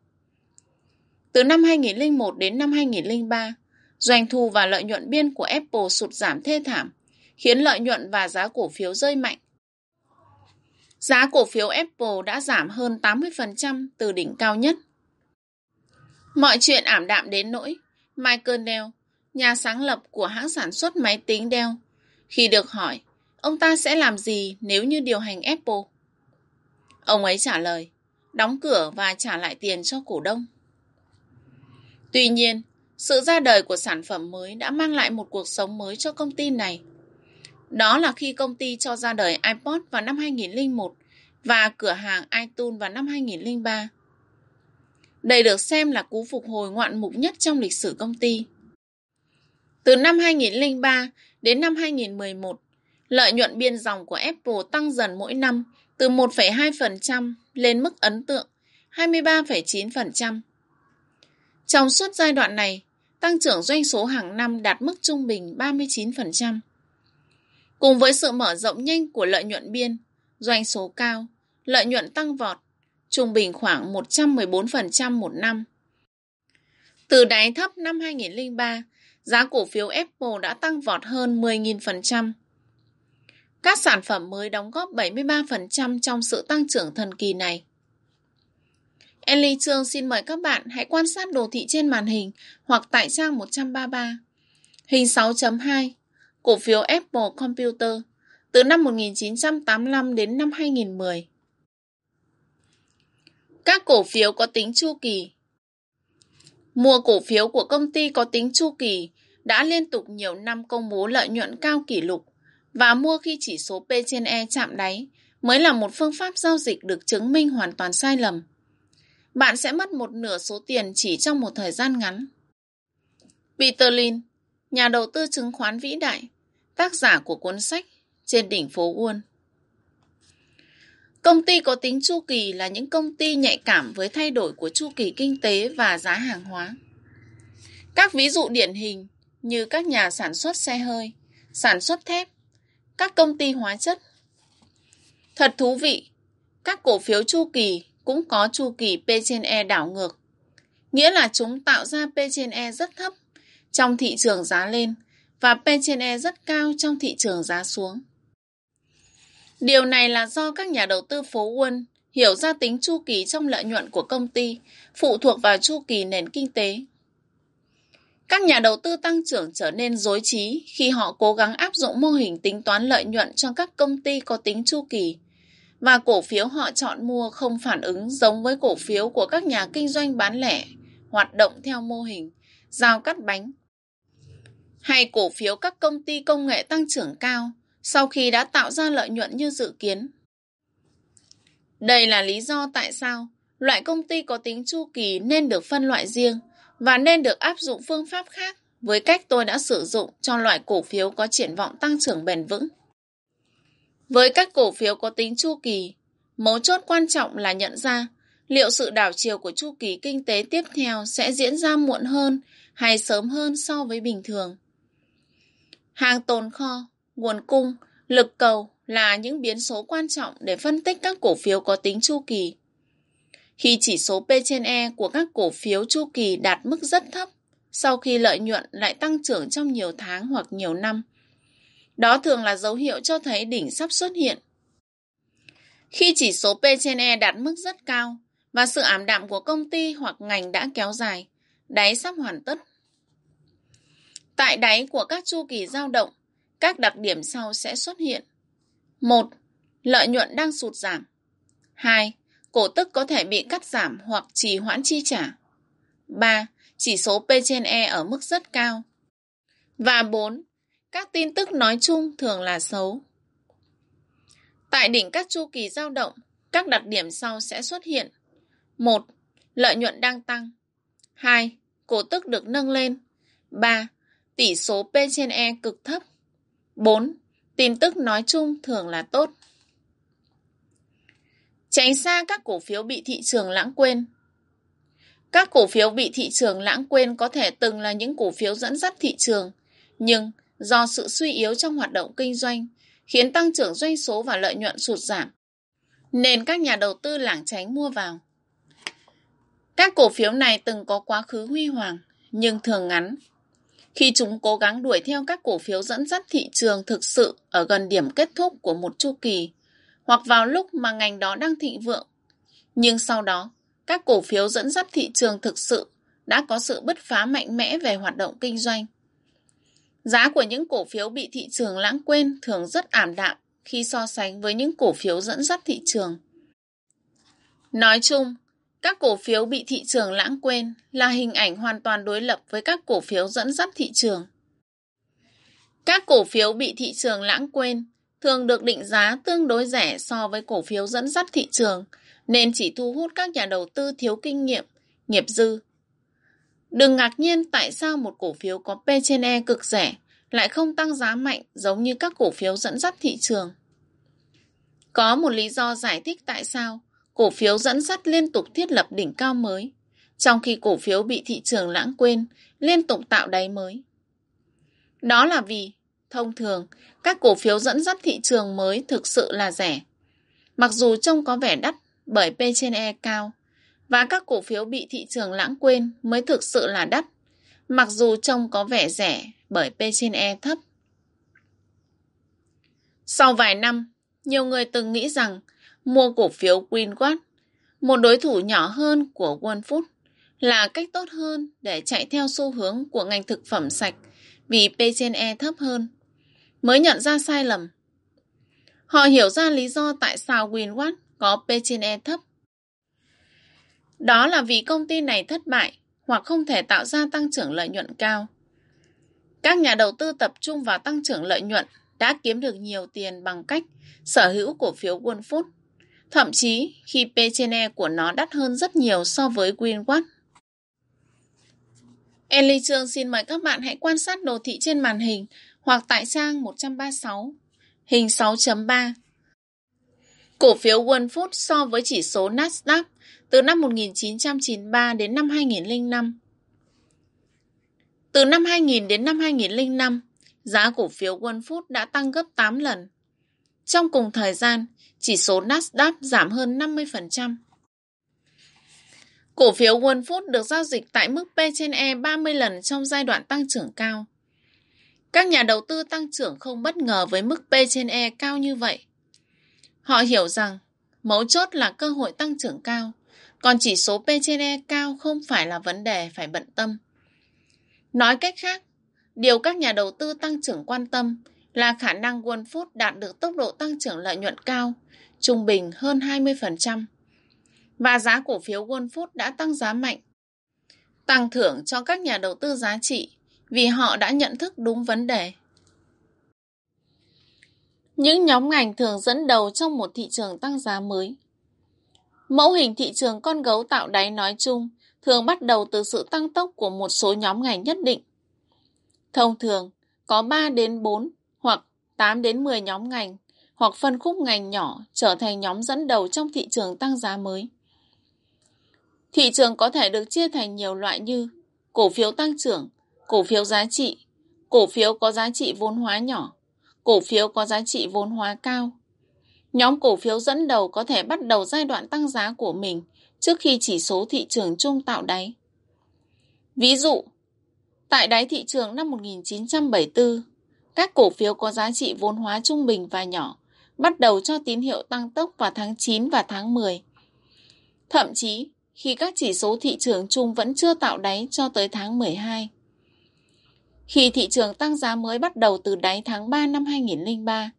Từ năm 2001 đến năm 2003, doanh thu và lợi nhuận biên của Apple sụt giảm thê thảm, khiến lợi nhuận và giá cổ phiếu rơi mạnh. Giá cổ phiếu Apple đã giảm hơn 80% từ đỉnh cao nhất. Mọi chuyện ảm đạm đến nỗi Michael Dell, nhà sáng lập của hãng sản xuất máy tính Dell, khi được hỏi ông ta sẽ làm gì nếu như điều hành Apple. Ông ấy trả lời, đóng cửa và trả lại tiền cho cổ đông. Tuy nhiên, sự ra đời của sản phẩm mới đã mang lại một cuộc sống mới cho công ty này. Đó là khi công ty cho ra đời iPod vào năm 2001 và cửa hàng iTunes vào năm 2003. Đây được xem là cú phục hồi ngoạn mục nhất trong lịch sử công ty. Từ năm 2003 đến năm 2011, lợi nhuận biên dòng của Apple tăng dần mỗi năm từ 1,2% lên mức ấn tượng 23,9%. Trong suốt giai đoạn này, tăng trưởng doanh số hàng năm đạt mức trung bình 39%. Cùng với sự mở rộng nhanh của lợi nhuận biên, doanh số cao, lợi nhuận tăng vọt, trung bình khoảng 114% một năm. Từ đáy thấp năm 2003, giá cổ phiếu Apple đã tăng vọt hơn 10.000%. Các sản phẩm mới đóng góp 73% trong sự tăng trưởng thần kỳ này. Ellie Trương xin mời các bạn hãy quan sát đồ thị trên màn hình hoặc tại trang 133. Hình 6.2 Cổ phiếu Apple Computer, từ năm 1985 đến năm 2010. Các cổ phiếu có tính chu kỳ Mua cổ phiếu của công ty có tính chu kỳ đã liên tục nhiều năm công bố lợi nhuận cao kỷ lục và mua khi chỉ số P trên E chạm đáy mới là một phương pháp giao dịch được chứng minh hoàn toàn sai lầm. Bạn sẽ mất một nửa số tiền chỉ trong một thời gian ngắn. Peter Lin, nhà đầu tư chứng khoán vĩ đại, tác giả của cuốn sách Trên đỉnh phố Wall. Công ty có tính chu kỳ là những công ty nhạy cảm với thay đổi của chu kỳ kinh tế và giá hàng hóa. Các ví dụ điển hình như các nhà sản xuất xe hơi, sản xuất thép, các công ty hóa chất. Thật thú vị, các cổ phiếu chu kỳ cũng có chu kỳ P trên E đảo ngược, nghĩa là chúng tạo ra P trên E rất thấp trong thị trường giá lên và P trên E rất cao trong thị trường giá xuống. Điều này là do các nhà đầu tư phố Wall hiểu ra tính chu kỳ trong lợi nhuận của công ty phụ thuộc vào chu kỳ nền kinh tế. Các nhà đầu tư tăng trưởng trở nên dối trí khi họ cố gắng áp dụng mô hình tính toán lợi nhuận cho các công ty có tính chu kỳ. Và cổ phiếu họ chọn mua không phản ứng giống với cổ phiếu của các nhà kinh doanh bán lẻ, hoạt động theo mô hình, giao cắt bánh. Hay cổ phiếu các công ty công nghệ tăng trưởng cao sau khi đã tạo ra lợi nhuận như dự kiến. Đây là lý do tại sao loại công ty có tính chu kỳ nên được phân loại riêng và nên được áp dụng phương pháp khác với cách tôi đã sử dụng cho loại cổ phiếu có triển vọng tăng trưởng bền vững. Với các cổ phiếu có tính chu kỳ, mấu chốt quan trọng là nhận ra liệu sự đảo chiều của chu kỳ kinh tế tiếp theo sẽ diễn ra muộn hơn hay sớm hơn so với bình thường. Hàng tồn kho, nguồn cung, lực cầu là những biến số quan trọng để phân tích các cổ phiếu có tính chu kỳ. Khi chỉ số P trên E của các cổ phiếu chu kỳ đạt mức rất thấp, sau khi lợi nhuận lại tăng trưởng trong nhiều tháng hoặc nhiều năm, đó thường là dấu hiệu cho thấy đỉnh sắp xuất hiện. Khi chỉ số P trên E đạt mức rất cao và sự ảm đạm của công ty hoặc ngành đã kéo dài, đáy sắp hoàn tất. Tại đáy của các chu kỳ dao động, các đặc điểm sau sẽ xuất hiện. 1. Lợi nhuận đang sụt giảm. 2. Cổ tức có thể bị cắt giảm hoặc trì hoãn chi trả. 3. Chỉ số P trên E ở mức rất cao. Và 4. Các tin tức nói chung thường là xấu. Tại đỉnh các chu kỳ dao động, các đặc điểm sau sẽ xuất hiện. 1. Lợi nhuận đang tăng. 2. Cổ tức được nâng lên. 3. Tỷ số P trên E cực thấp. 4. Tin tức nói chung thường là tốt. Tránh xa các cổ phiếu bị thị trường lãng quên. Các cổ phiếu bị thị trường lãng quên có thể từng là những cổ phiếu dẫn dắt thị trường, nhưng do sự suy yếu trong hoạt động kinh doanh, khiến tăng trưởng doanh số và lợi nhuận sụt giảm, nên các nhà đầu tư lảng tránh mua vào. Các cổ phiếu này từng có quá khứ huy hoàng, nhưng thường ngắn, khi chúng cố gắng đuổi theo các cổ phiếu dẫn dắt thị trường thực sự ở gần điểm kết thúc của một chu kỳ hoặc vào lúc mà ngành đó đang thịnh vượng. Nhưng sau đó, các cổ phiếu dẫn dắt thị trường thực sự đã có sự bứt phá mạnh mẽ về hoạt động kinh doanh. Giá của những cổ phiếu bị thị trường lãng quên thường rất ảm đạm khi so sánh với những cổ phiếu dẫn dắt thị trường. Nói chung, các cổ phiếu bị thị trường lãng quên là hình ảnh hoàn toàn đối lập với các cổ phiếu dẫn dắt thị trường. Các cổ phiếu bị thị trường lãng quên thường được định giá tương đối rẻ so với cổ phiếu dẫn dắt thị trường, nên chỉ thu hút các nhà đầu tư thiếu kinh nghiệm, nghiệp dư. Đừng ngạc nhiên tại sao một cổ phiếu có P trên E cực rẻ lại không tăng giá mạnh giống như các cổ phiếu dẫn dắt thị trường. Có một lý do giải thích tại sao cổ phiếu dẫn dắt liên tục thiết lập đỉnh cao mới, trong khi cổ phiếu bị thị trường lãng quên liên tục tạo đáy mới. Đó là vì, thông thường, các cổ phiếu dẫn dắt thị trường mới thực sự là rẻ. Mặc dù trông có vẻ đắt bởi P trên E cao, và các cổ phiếu bị thị trường lãng quên mới thực sự là đắt, mặc dù trông có vẻ rẻ bởi P trên E thấp. Sau vài năm, nhiều người từng nghĩ rằng mua cổ phiếu Greenwatt, một đối thủ nhỏ hơn của OneFood, là cách tốt hơn để chạy theo xu hướng của ngành thực phẩm sạch vì P trên E thấp hơn. Mới nhận ra sai lầm. Họ hiểu ra lý do tại sao Greenwatt có P trên E thấp. Đó là vì công ty này thất bại hoặc không thể tạo ra tăng trưởng lợi nhuận cao. Các nhà đầu tư tập trung vào tăng trưởng lợi nhuận đã kiếm được nhiều tiền bằng cách sở hữu cổ phiếu OneFood Thậm chí, khi P trên E của nó đắt hơn rất nhiều so với Greenwatt. Ellie Trương xin mời các bạn hãy quan sát đồ thị trên màn hình hoặc tại trang 136, hình 6.3. Cổ phiếu OneFood so với chỉ số Nasdaq từ năm 1993 đến năm 2005. Từ năm 2000 đến năm 2005, giá cổ phiếu OneFood đã tăng gấp 8 lần. Trong cùng thời gian, chỉ số Nasdaq giảm hơn 50%. Cổ phiếu OneFood được giao dịch tại mức P trên E 30 lần trong giai đoạn tăng trưởng cao. Các nhà đầu tư tăng trưởng không bất ngờ với mức P trên E cao như vậy. Họ hiểu rằng mấu chốt là cơ hội tăng trưởng cao, còn chỉ số P trên E cao không phải là vấn đề phải bận tâm. Nói cách khác, điều các nhà đầu tư tăng trưởng quan tâm là khả năng OneFood đạt được tốc độ tăng trưởng lợi nhuận cao, trung bình hơn 20%. Và giá cổ phiếu OneFood đã tăng giá mạnh. Tăng thưởng cho các nhà đầu tư giá trị vì họ đã nhận thức đúng vấn đề. Những nhóm ngành thường dẫn đầu trong một thị trường tăng giá mới. Mẫu hình thị trường con gấu tạo đáy nói chung thường bắt đầu từ sự tăng tốc của một số nhóm ngành nhất định. Thông thường, có 3 đến 4 hoặc 8 đến 10 nhóm ngành hoặc phân khúc ngành nhỏ trở thành nhóm dẫn đầu trong thị trường tăng giá mới. Thị trường có thể được chia thành nhiều loại như cổ phiếu tăng trưởng, cổ phiếu giá trị, cổ phiếu có giá trị vốn hóa nhỏ, cổ phiếu có giá trị vốn hóa cao. Nhóm cổ phiếu dẫn đầu có thể bắt đầu giai đoạn tăng giá của mình trước khi chỉ số thị trường chung tạo đáy. Ví dụ, tại đáy thị trường năm 1974, các cổ phiếu có giá trị vốn hóa trung bình và nhỏ bắt đầu cho tín hiệu tăng tốc vào tháng 9 và tháng 10. Thậm chí, khi các chỉ số thị trường chung vẫn chưa tạo đáy cho tới tháng 12. Khi thị trường tăng giá mới bắt đầu từ đáy tháng 3 năm 2003,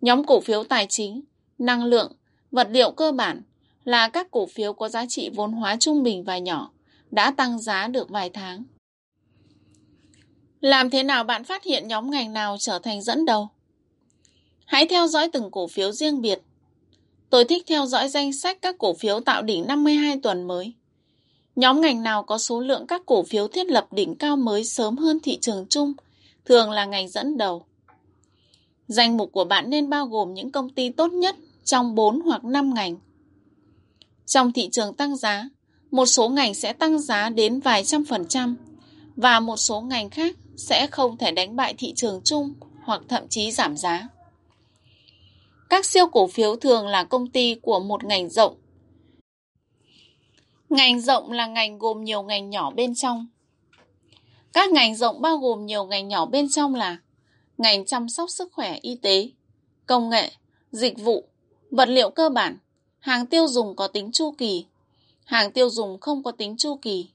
nhóm cổ phiếu tài chính, năng lượng, vật liệu cơ bản là các cổ phiếu có giá trị vốn hóa trung bình và nhỏ đã tăng giá được vài tháng. Làm thế nào bạn phát hiện nhóm ngành nào trở thành dẫn đầu? Hãy theo dõi từng cổ phiếu riêng biệt. Tôi thích theo dõi danh sách các cổ phiếu tạo đỉnh 52 tuần mới. Nhóm ngành nào có số lượng các cổ phiếu thiết lập đỉnh cao mới sớm hơn thị trường chung, thường là ngành dẫn đầu. Danh mục của bạn nên bao gồm những công ty tốt nhất trong 4 hoặc 5 ngành. Trong thị trường tăng giá, một số ngành sẽ tăng giá đến vài trăm phần trăm và một số ngành khác sẽ không thể đánh bại thị trường chung hoặc thậm chí giảm giá. Các siêu cổ phiếu thường là công ty của một ngành rộng. Ngành rộng là ngành gồm nhiều ngành nhỏ bên trong. Các ngành rộng bao gồm nhiều ngành nhỏ bên trong là ngành chăm sóc sức khỏe y tế, công nghệ, dịch vụ, vật liệu cơ bản, hàng tiêu dùng có tính chu kỳ, hàng tiêu dùng không có tính chu kỳ,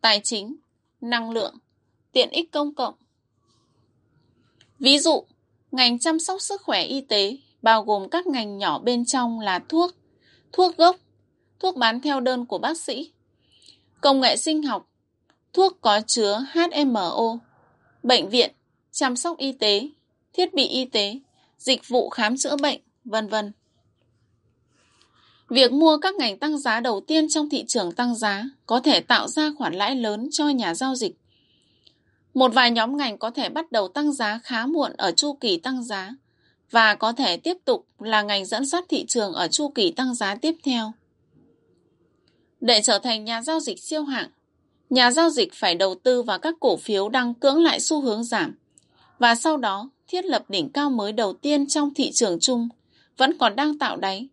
tài chính, năng lượng, tiện ích công cộng. Ví dụ, ngành chăm sóc sức khỏe y tế bao gồm các ngành nhỏ bên trong là thuốc, thuốc gốc, thuốc bán theo đơn của bác sĩ, công nghệ sinh học, thuốc có chứa HMO, bệnh viện, chăm sóc y tế, thiết bị y tế, dịch vụ khám chữa bệnh, vân vân. Việc mua các ngành tăng giá đầu tiên trong thị trường tăng giá có thể tạo ra khoản lãi lớn cho nhà giao dịch. Một vài nhóm ngành có thể bắt đầu tăng giá khá muộn ở chu kỳ tăng giá và có thể tiếp tục là ngành dẫn dắt thị trường ở chu kỳ tăng giá tiếp theo. Để trở thành nhà giao dịch siêu hạng, nhà giao dịch phải đầu tư vào các cổ phiếu đang cưỡng lại xu hướng giảm và sau đó thiết lập đỉnh cao mới đầu tiên trong thị trường chung vẫn còn đang tạo đáy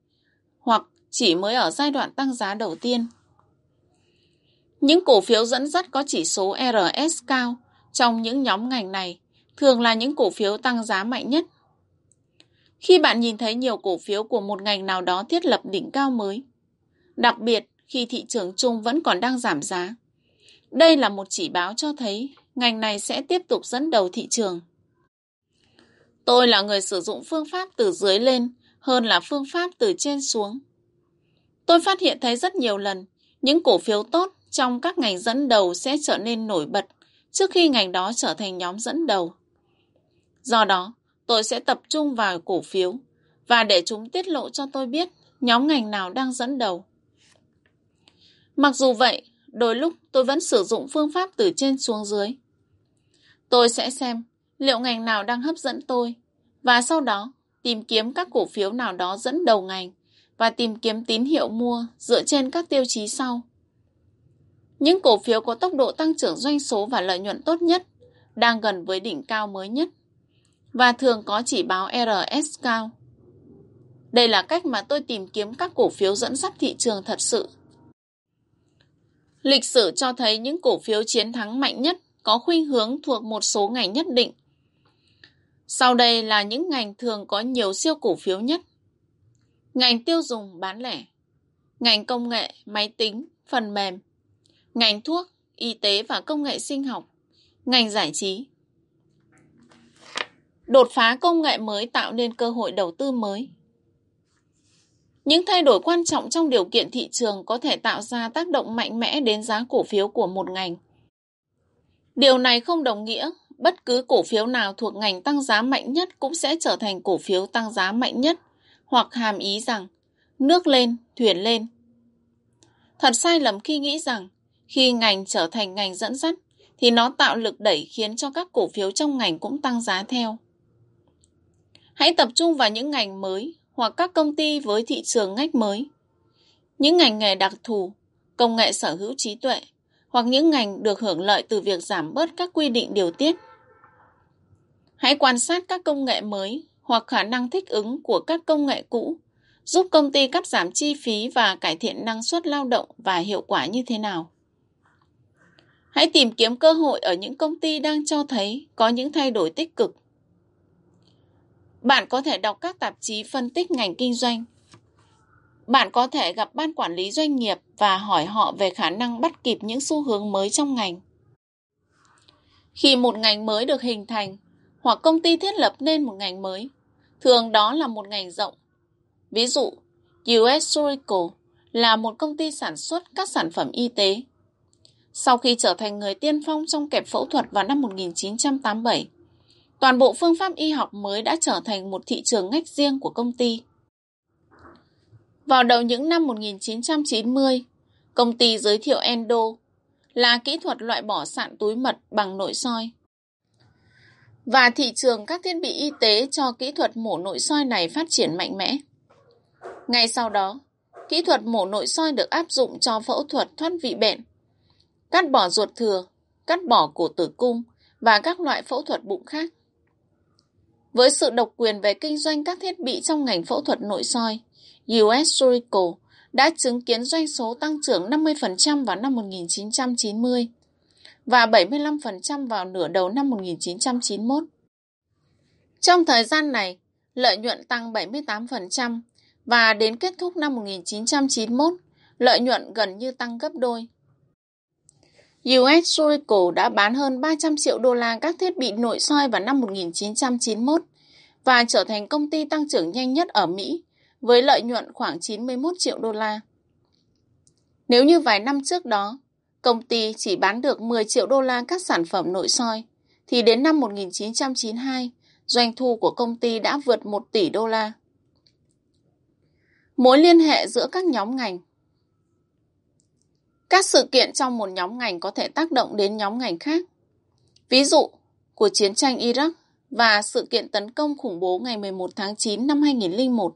hoặc chỉ mới ở giai đoạn tăng giá đầu tiên. Những cổ phiếu dẫn dắt có chỉ số RS cao trong những nhóm ngành này thường là những cổ phiếu tăng giá mạnh nhất. Khi bạn nhìn thấy nhiều cổ phiếu của một ngành nào đó thiết lập đỉnh cao mới, đặc biệt khi thị trường chung vẫn còn đang giảm giá, đây là một chỉ báo cho thấy ngành này sẽ tiếp tục dẫn đầu thị trường. Tôi là người sử dụng phương pháp từ dưới lên hơn là phương pháp từ trên xuống. Tôi phát hiện thấy rất nhiều lần những cổ phiếu tốt trong các ngành dẫn đầu sẽ trở nên nổi bật trước khi ngành đó trở thành nhóm dẫn đầu. Do đó, tôi sẽ tập trung vào cổ phiếu và để chúng tiết lộ cho tôi biết nhóm ngành nào đang dẫn đầu. Mặc dù vậy, đôi lúc tôi vẫn sử dụng phương pháp từ trên xuống dưới. Tôi sẽ xem liệu ngành nào đang hấp dẫn tôi và sau đó tìm kiếm các cổ phiếu nào đó dẫn đầu ngành và tìm kiếm tín hiệu mua dựa trên các tiêu chí sau. Những cổ phiếu có tốc độ tăng trưởng doanh số và lợi nhuận tốt nhất đang gần với đỉnh cao mới nhất và thường có chỉ báo RS cao. Đây là cách mà tôi tìm kiếm các cổ phiếu dẫn dắt thị trường thật sự. Lịch sử cho thấy những cổ phiếu chiến thắng mạnh nhất có khuynh hướng thuộc một số ngành nhất định. Sau đây là những ngành thường có nhiều siêu cổ phiếu nhất. Ngành tiêu dùng bán lẻ, ngành công nghệ, máy tính, phần mềm, ngành thuốc, y tế và công nghệ sinh học, ngành giải trí. Đột phá công nghệ mới tạo nên cơ hội đầu tư mới. Những thay đổi quan trọng trong điều kiện thị trường có thể tạo ra tác động mạnh mẽ đến giá cổ phiếu của một ngành. Điều này không đồng nghĩa bất cứ cổ phiếu nào thuộc ngành tăng giá mạnh nhất cũng sẽ trở thành cổ phiếu tăng giá mạnh nhất, hoặc hàm ý rằng nước lên, thuyền lên. Thật sai lầm khi nghĩ rằng khi ngành trở thành ngành dẫn dắt thì nó tạo lực đẩy khiến cho các cổ phiếu trong ngành cũng tăng giá theo. Hãy tập trung vào những ngành mới hoặc các công ty với thị trường ngách mới. Những ngành nghề đặc thù, công nghệ sở hữu trí tuệ hoặc những ngành được hưởng lợi từ việc giảm bớt các quy định điều tiết. Hãy quan sát các công nghệ mới hoặc khả năng thích ứng của các công nghệ cũ, giúp công ty cắt giảm chi phí và cải thiện năng suất lao động và hiệu quả như thế nào. Hãy tìm kiếm cơ hội ở những công ty đang cho thấy có những thay đổi tích cực. Bạn có thể đọc các tạp chí phân tích ngành kinh doanh. Bạn có thể gặp ban quản lý doanh nghiệp và hỏi họ về khả năng bắt kịp những xu hướng mới trong ngành. Khi một ngành mới được hình thành, hoặc công ty thiết lập nên một ngành mới, thường đó là một ngành rộng. Ví dụ, US Surgical là một công ty sản xuất các sản phẩm y tế. Sau khi trở thành người tiên phong trong kẹp phẫu thuật vào năm 1987, toàn bộ phương pháp y học mới đã trở thành một thị trường ngách riêng của công ty. Vào đầu những năm 1990, công ty giới thiệu Endo là kỹ thuật loại bỏ sạn túi mật bằng nội soi và thị trường các thiết bị y tế cho kỹ thuật mổ nội soi này phát triển mạnh mẽ. Ngay sau đó, kỹ thuật mổ nội soi được áp dụng cho phẫu thuật thoát vị bệnh, cắt bỏ ruột thừa, cắt bỏ cổ tử cung và các loại phẫu thuật bụng khác. Với sự độc quyền về kinh doanh các thiết bị trong ngành phẫu thuật nội soi, US Surgical đã chứng kiến doanh số tăng trưởng 50% vào năm 1990 và 75% vào nửa đầu năm 1991. Trong thời gian này, lợi nhuận tăng 78% và đến kết thúc năm 1991, lợi nhuận gần như tăng gấp đôi. US Surico đã bán hơn 300 triệu đô la các thiết bị nội soi vào năm 1991 và trở thành công ty tăng trưởng nhanh nhất ở Mỹ với lợi nhuận khoảng 91 triệu đô la. Nếu như vài năm trước đó, công ty chỉ bán được 10 triệu đô la các sản phẩm nội soi, thì đến năm 1992, doanh thu của công ty đã vượt 1 tỷ đô la. Mối liên hệ giữa các nhóm ngành các sự kiện trong một nhóm ngành có thể tác động đến nhóm ngành khác. Ví dụ, của chiến tranh Iraq và sự kiện tấn công khủng bố ngày 11 tháng 9 năm 2001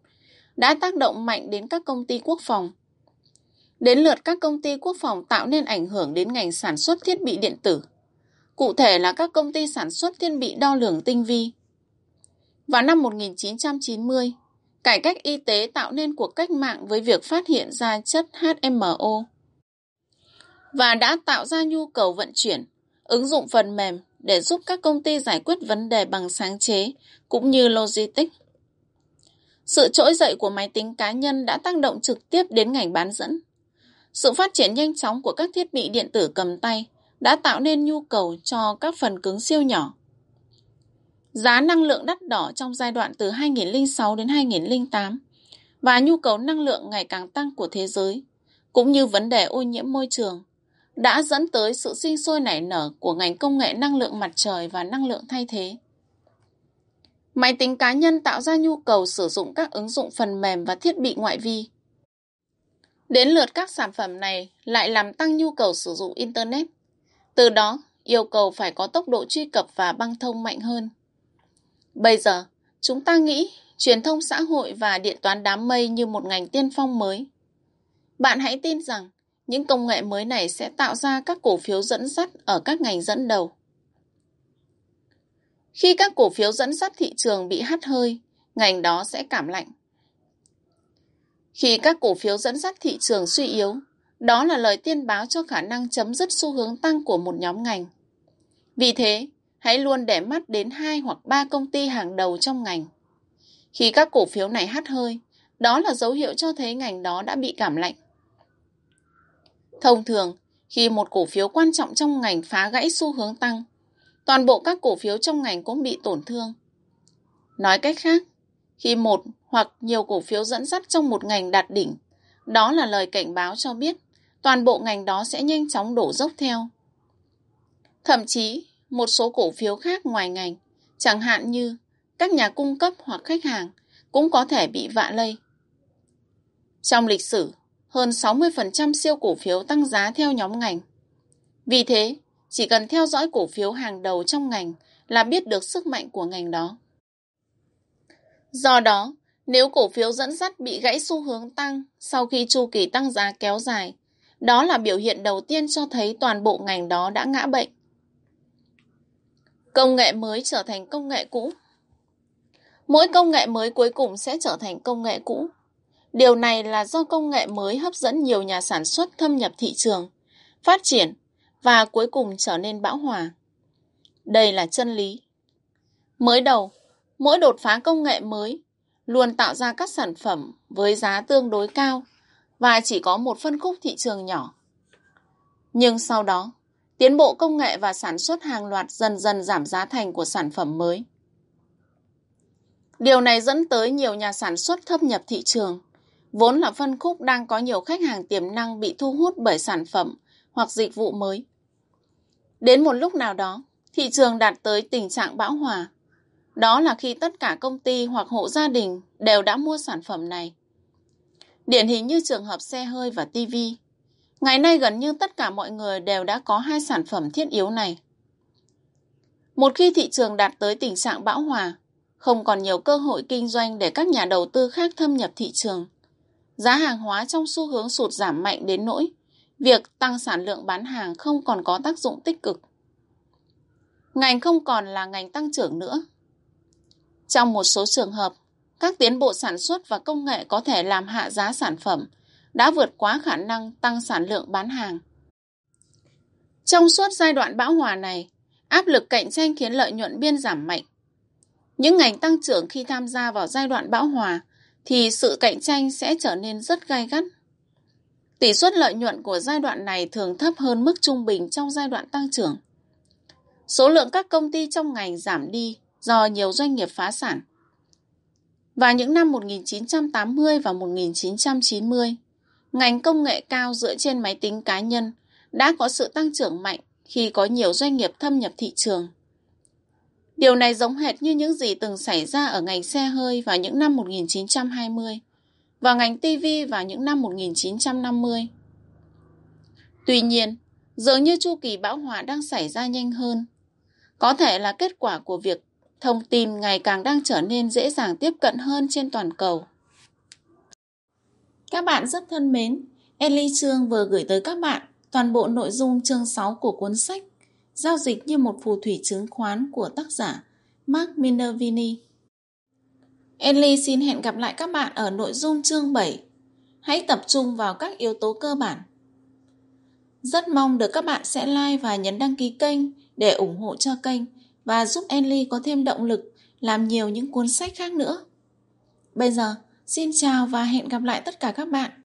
đã tác động mạnh đến các công ty quốc phòng. Đến lượt các công ty quốc phòng tạo nên ảnh hưởng đến ngành sản xuất thiết bị điện tử. Cụ thể là các công ty sản xuất thiết bị đo lường tinh vi. Vào năm 1990, cải cách y tế tạo nên cuộc cách mạng với việc phát hiện ra chất HMO và đã tạo ra nhu cầu vận chuyển, ứng dụng phần mềm để giúp các công ty giải quyết vấn đề bằng sáng chế cũng như logistics. Sự trỗi dậy của máy tính cá nhân đã tác động trực tiếp đến ngành bán dẫn. Sự phát triển nhanh chóng của các thiết bị điện tử cầm tay đã tạo nên nhu cầu cho các phần cứng siêu nhỏ. Giá năng lượng đắt đỏ trong giai đoạn từ 2006 đến 2008 và nhu cầu năng lượng ngày càng tăng của thế giới, cũng như vấn đề ô nhiễm môi trường, đã dẫn tới sự sinh sôi nảy nở của ngành công nghệ năng lượng mặt trời và năng lượng thay thế. Máy tính cá nhân tạo ra nhu cầu sử dụng các ứng dụng phần mềm và thiết bị ngoại vi. Đến lượt các sản phẩm này lại làm tăng nhu cầu sử dụng Internet. Từ đó, yêu cầu phải có tốc độ truy cập và băng thông mạnh hơn. Bây giờ, chúng ta nghĩ truyền thông xã hội và điện toán đám mây như một ngành tiên phong mới. Bạn hãy tin rằng những công nghệ mới này sẽ tạo ra các cổ phiếu dẫn dắt ở các ngành dẫn đầu. Khi các cổ phiếu dẫn dắt thị trường bị hắt hơi, ngành đó sẽ cảm lạnh. Khi các cổ phiếu dẫn dắt thị trường suy yếu, đó là lời tiên báo cho khả năng chấm dứt xu hướng tăng của một nhóm ngành. Vì thế, hãy luôn để mắt đến hai hoặc ba công ty hàng đầu trong ngành. Khi các cổ phiếu này hắt hơi, đó là dấu hiệu cho thấy ngành đó đã bị cảm lạnh. Thông thường, khi một cổ phiếu quan trọng trong ngành phá gãy xu hướng tăng, toàn bộ các cổ phiếu trong ngành cũng bị tổn thương. Nói cách khác, khi một hoặc nhiều cổ phiếu dẫn dắt trong một ngành đạt đỉnh, đó là lời cảnh báo cho biết toàn bộ ngành đó sẽ nhanh chóng đổ dốc theo. Thậm chí, một số cổ phiếu khác ngoài ngành, chẳng hạn như các nhà cung cấp hoặc khách hàng, cũng có thể bị vạ lây. Trong lịch sử, hơn 60% siêu cổ phiếu tăng giá theo nhóm ngành. Vì thế, chỉ cần theo dõi cổ phiếu hàng đầu trong ngành là biết được sức mạnh của ngành đó. Do đó, nếu cổ phiếu dẫn dắt bị gãy xu hướng tăng sau khi chu kỳ tăng giá kéo dài, đó là biểu hiện đầu tiên cho thấy toàn bộ ngành đó đã ngã bệnh. Công nghệ mới trở thành công nghệ cũ. Mỗi công nghệ mới cuối cùng sẽ trở thành công nghệ cũ. Điều này là do công nghệ mới hấp dẫn nhiều nhà sản xuất thâm nhập thị trường, phát triển và cuối cùng trở nên bão hòa. Đây là chân lý. Mới đầu, mỗi đột phá công nghệ mới luôn tạo ra các sản phẩm với giá tương đối cao và chỉ có một phân khúc thị trường nhỏ. Nhưng sau đó, tiến bộ công nghệ và sản xuất hàng loạt dần dần giảm giá thành của sản phẩm mới. Điều này dẫn tới nhiều nhà sản xuất thâm nhập thị trường, vốn là phân khúc đang có nhiều khách hàng tiềm năng bị thu hút bởi sản phẩm hoặc dịch vụ mới. Đến một lúc nào đó, thị trường đạt tới tình trạng bão hòa. Đó là khi tất cả công ty hoặc hộ gia đình đều đã mua sản phẩm này. Điển hình như trường hợp xe hơi và TV. Ngày nay gần như tất cả mọi người đều đã có hai sản phẩm thiết yếu này. Một khi thị trường đạt tới tình trạng bão hòa, không còn nhiều cơ hội kinh doanh để các nhà đầu tư khác thâm nhập thị trường. Giá hàng hóa trong xu hướng sụt giảm mạnh đến nỗi việc tăng sản lượng bán hàng không còn có tác dụng tích cực. Ngành không còn là ngành tăng trưởng nữa. Trong một số trường hợp, các tiến bộ sản xuất và công nghệ có thể làm hạ giá sản phẩm đã vượt quá khả năng tăng sản lượng bán hàng. Trong suốt giai đoạn bão hòa này, áp lực cạnh tranh khiến lợi nhuận biên giảm mạnh. Những ngành tăng trưởng khi tham gia vào giai đoạn bão hòa thì sự cạnh tranh sẽ trở nên rất gai gắt. Tỷ suất lợi nhuận của giai đoạn này thường thấp hơn mức trung bình trong giai đoạn tăng trưởng. Số lượng các công ty trong ngành giảm đi do nhiều doanh nghiệp phá sản. Và những năm 1980 và 1990, ngành công nghệ cao dựa trên máy tính cá nhân đã có sự tăng trưởng mạnh khi có nhiều doanh nghiệp thâm nhập thị trường. Điều này giống hệt như những gì từng xảy ra ở ngành xe hơi vào những năm 1920 và ngành TV vào những năm 1950. Tuy nhiên, dường như chu kỳ bão hòa đang xảy ra nhanh hơn. Có thể là kết quả của việc thông tin ngày càng đang trở nên dễ dàng tiếp cận hơn trên toàn cầu. Các bạn rất thân mến, Ellie Trương vừa gửi tới các bạn toàn bộ nội dung chương 6 của cuốn sách Giao dịch như một phù thủy chứng khoán của tác giả Mark Minervini. Ellie xin hẹn gặp lại các bạn ở nội dung chương 7. Hãy tập trung vào các yếu tố cơ bản. Rất mong được các bạn sẽ like và nhấn đăng ký kênh để ủng hộ cho kênh và giúp Enly có thêm động lực làm nhiều những cuốn sách khác nữa. Bây giờ, xin chào và hẹn gặp lại tất cả các bạn